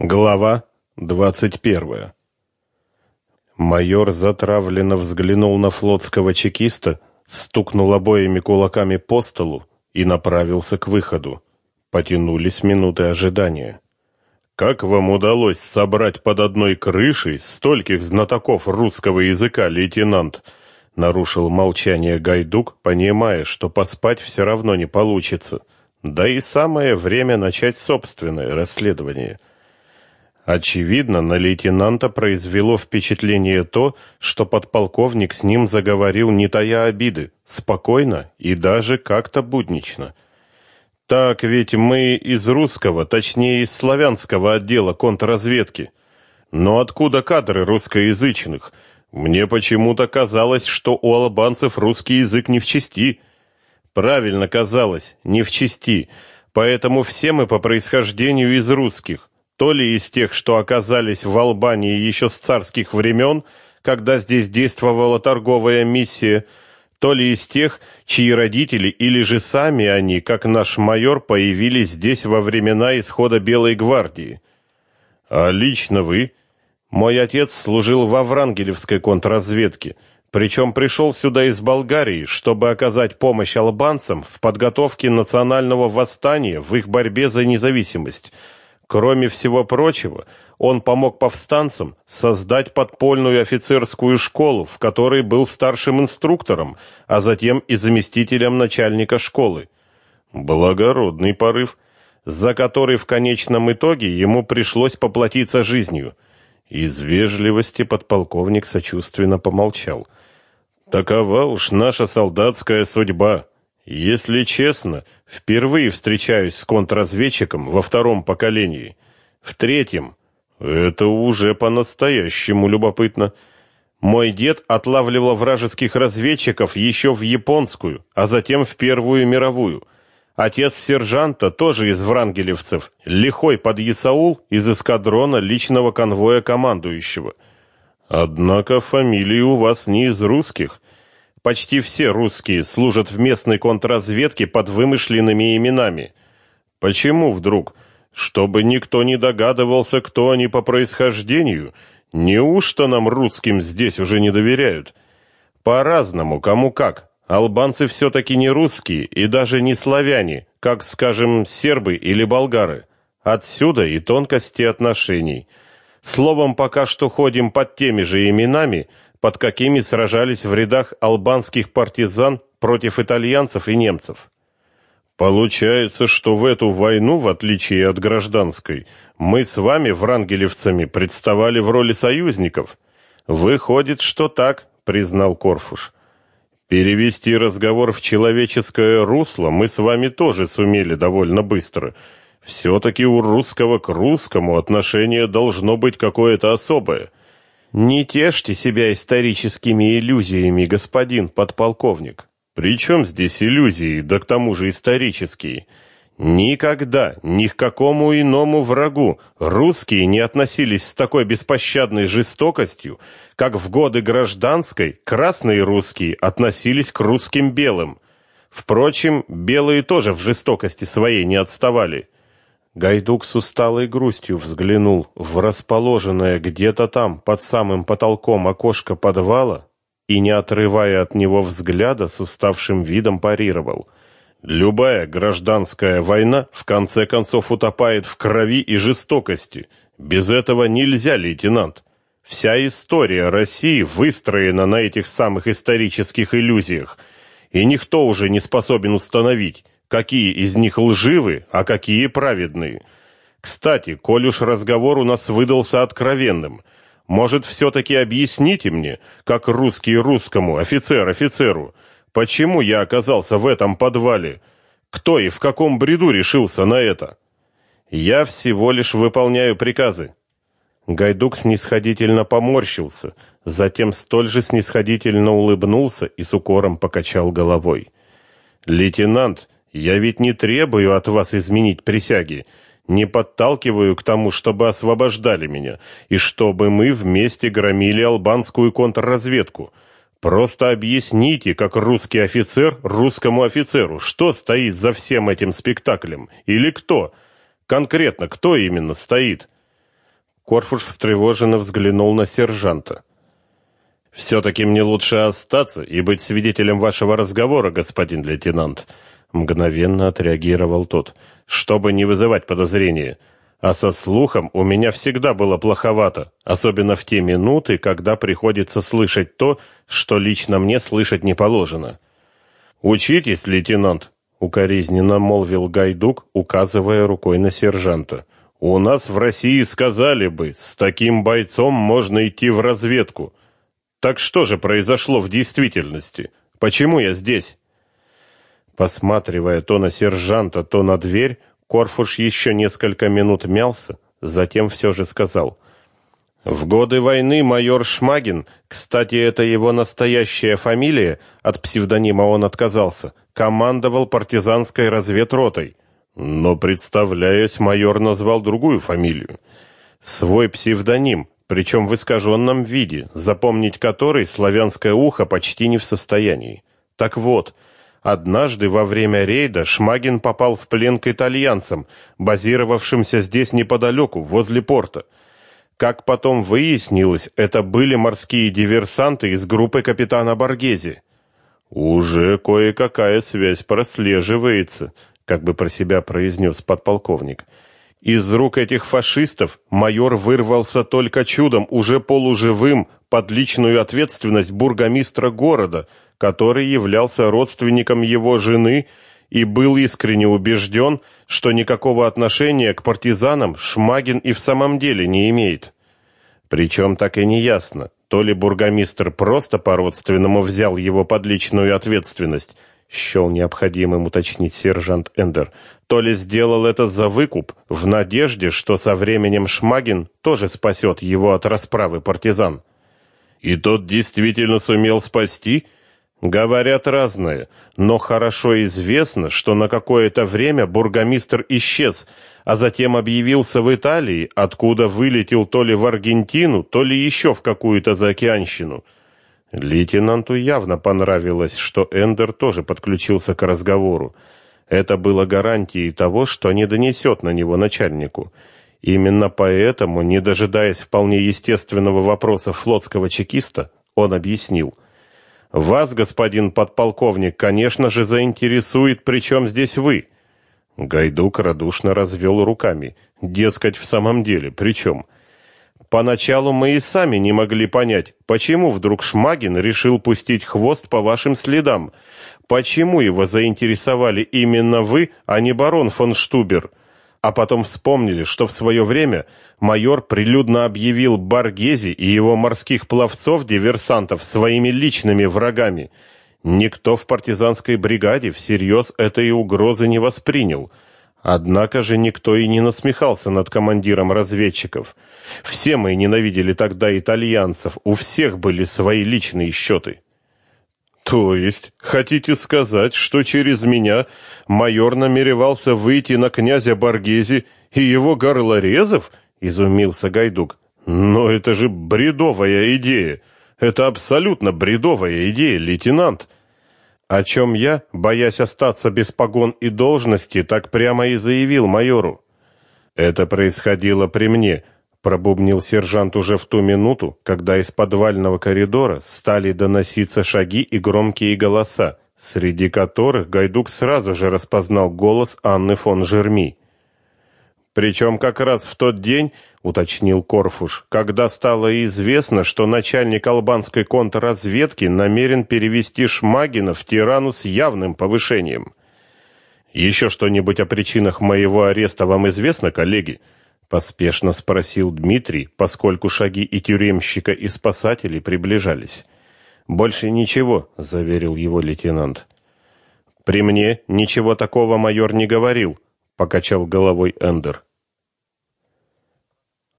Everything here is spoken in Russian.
Глава двадцать первая. Майор затравленно взглянул на флотского чекиста, стукнул обоими кулаками по столу и направился к выходу. Потянулись минуты ожидания. Как вам удалось собрать под одной крышей стольких знатоков русского языка, лейтенант? нарушил молчание Гайдук, понимая, что поспать все равно не получится. Да и самое время начать собственное расследование. Очевидно, на лейтенанта произвело впечатление то, что подполковник с ним заговорил не тая обиды, спокойно и даже как-то буднично. Так ведь мы из русского, точнее из славянского отдела контрразведки. Но откуда кадры русскоязычных? Мне почему-то казалось, что у албанцев русский язык не в чести. Правильно казалось, не в чести. Поэтому все мы по происхождению из русских то ли из тех, что оказались в Албании еще с царских времен, когда здесь действовала торговая миссия, то ли из тех, чьи родители или же сами они, как наш майор, появились здесь во времена исхода Белой гвардии. А лично вы? Мой отец служил во Врангелевской контрразведке, причем пришел сюда из Болгарии, чтобы оказать помощь албанцам в подготовке национального восстания в их борьбе за независимость – Кроме всего прочего, он помог повстанцам создать подпольную офицерскую школу, в которой был старшим инструктором, а затем и заместителем начальника школы. Благородный порыв, за который в конечном итоге ему пришлось поплатиться жизнью. Из вежливости подполковник сочувственно помолчал. Такова уж наша солдатская судьба. Если честно, впервые встречаюсь с контрразведчиком во втором поколении. В третьем это уже по-настоящему любопытно. Мой дед отлавливал вражеских разведчиков еще в японскую, а затем в Первую мировую. Отец сержанта тоже из врангелевцев, лихой подъясаул из эскадрона личного конвоя командующего. Однако фамилии у вас не из русских. Почти все русские служат в местной контрразведке под вымышленными именами. Почему вдруг? Чтобы никто не догадывался, кто они по происхождению. Неужто нам русским здесь уже не доверяют? По-разному, кому как. Албанцы все-таки не русские и даже не славяне, как, скажем, сербы или болгары. Отсюда и тонкости отношений. Словом, пока что ходим под теми же именами – под какими сражались в рядах албанских партизан против итальянцев и немцев. Получается, что в эту войну, в отличие от гражданской, мы с вами, врангелевцами, представали в роли союзников. Выходит, что так, признал Корфуш. Перевести разговор в человеческое русло мы с вами тоже сумели довольно быстро. все таки у русского к русскому отношение должно быть какое-то особое. Не тешьте себя историческими иллюзиями, господин подполковник. Причем здесь иллюзии, да к тому же исторические? Никогда ни к какому иному врагу русские не относились с такой беспощадной жестокостью, как в годы гражданской красные русские относились к русским белым. Впрочем, белые тоже в жестокости своей не отставали. Гайдук с усталой грустью взглянул в расположенное где-то там, под самым потолком окошко подвала и, не отрывая от него взгляда, с уставшим видом парировал. «Любая гражданская война в конце концов утопает в крови и жестокости. Без этого нельзя, лейтенант. Вся история России выстроена на этих самых исторических иллюзиях, и никто уже не способен установить, какие из них лживы, а какие праведные. Кстати, коль уж разговор у нас выдался откровенным, может, все-таки объясните мне, как русский русскому, офицер офицеру, почему я оказался в этом подвале? Кто и в каком бреду решился на это? Я всего лишь выполняю приказы. Гайдук снисходительно поморщился, затем столь же снисходительно улыбнулся и с укором покачал головой. Лейтенант я ведь не требую от вас изменить присяги, не подталкиваю к тому, чтобы освобождали меня и чтобы мы вместе громили албанскую контрразведку. Просто объясните, как русский офицер русскому офицеру, что стоит за всем этим спектаклем или кто? Конкретно кто именно стоит? Корфуш встревоженно взглянул на сержанта. «Все-таки мне лучше остаться и быть свидетелем вашего разговора, господин лейтенант», — мгновенно отреагировал тот, «чтобы не вызывать подозрения. А со слухом у меня всегда было плоховато, особенно в те минуты, когда приходится слышать то, что лично мне слышать не положено». «Учитесь, лейтенант», — укоризненно молвил Гайдук, указывая рукой на сержанта. У нас в России сказали бы, с таким бойцом можно идти в разведку. Так что же произошло в действительности? Почему я здесь? Посматривая то на сержанта, то на дверь, Корфуш еще несколько минут мялся, затем все же сказал: в годы войны майор Шмагин, кстати, это его настоящая фамилия, от псевдонима он отказался, командовал партизанской разведротой. Но, представляясь, майор назвал другую фамилию. Свой псевдоним, причем в искаженном виде, запомнить который славянское ухо почти не в состоянии. Так вот, однажды во время рейда Шмагин попал в плен к итальянцам, базировавшимся здесь неподалеку, возле порта. Как потом выяснилось, это были морские диверсанты из группы капитана Боргези. Уже кое-какая связь прослеживается, как бы про себя произнес подполковник. Из рук этих фашистов майор вырвался только чудом, уже полуживым, под личную ответственность бургомистра города, который являлся родственником его жены и был искренне убежден, что никакого отношения к партизанам Шмагин и в самом деле не имеет. Причем так и не ясно, то ли бургомистр просто по-родственному взял его под личную ответственность, счел необходимым уточнить сержант Эндер, то ли сделал это за выкуп, в надежде, что со временем Шмагин тоже спасет его от расправы партизан. И тот действительно сумел спасти? Говорят разное, но хорошо известно, что на какое-то время бургомистр исчез, а затем объявился в Италии, откуда вылетел то ли в Аргентину, то ли еще в какую-то заокеанщину – Лейтенанту явно понравилось, что Эндер тоже подключился к разговору. Это было гарантией того, что не донесет на него начальнику. Именно поэтому, не дожидаясь вполне естественного вопроса флотского чекиста, он объяснил. «Вас, господин подполковник, конечно же, заинтересует, при чем здесь вы?» Гайдук радушно развел руками. «Дескать, в самом деле, при чем?» Поначалу мы и сами не могли понять, почему вдруг Шмагин решил пустить хвост по вашим следам. Почему его заинтересовали именно вы, а не барон фон Штубер? А потом вспомнили, что в свое время майор прилюдно объявил Баргези и его морских пловцов-диверсантов своими личными врагами. Никто в партизанской бригаде всерьез этой угрозы не воспринял. Однако же никто и не насмехался над командиром разведчиков. Все мы ненавидели тогда итальянцев, у всех были свои личные счеты. То есть, хотите сказать, что через меня майор намеревался выйти на князя Боргези и его горлорезов? изумился Гайдук. Но это же бредовая идея. Это абсолютно бредовая идея, лейтенант о чем я, боясь остаться без погон и должности, так прямо и заявил майору. Это происходило при мне, пробубнил сержант уже в ту минуту, когда из подвального коридора стали доноситься шаги и громкие голоса, среди которых Гайдук сразу же распознал голос Анны фон Жерми. Причем как раз в тот день, уточнил Корфуш, когда стало известно, что начальник албанской контрразведки намерен перевести Шмагина в Тирану с явным повышением. Еще что-нибудь о причинах моего ареста вам известно, коллеги? Поспешно спросил Дмитрий, поскольку шаги и тюремщика, и спасателей приближались. Больше ничего, заверил его лейтенант. При мне ничего такого майор не говорил, покачал головой Эндер.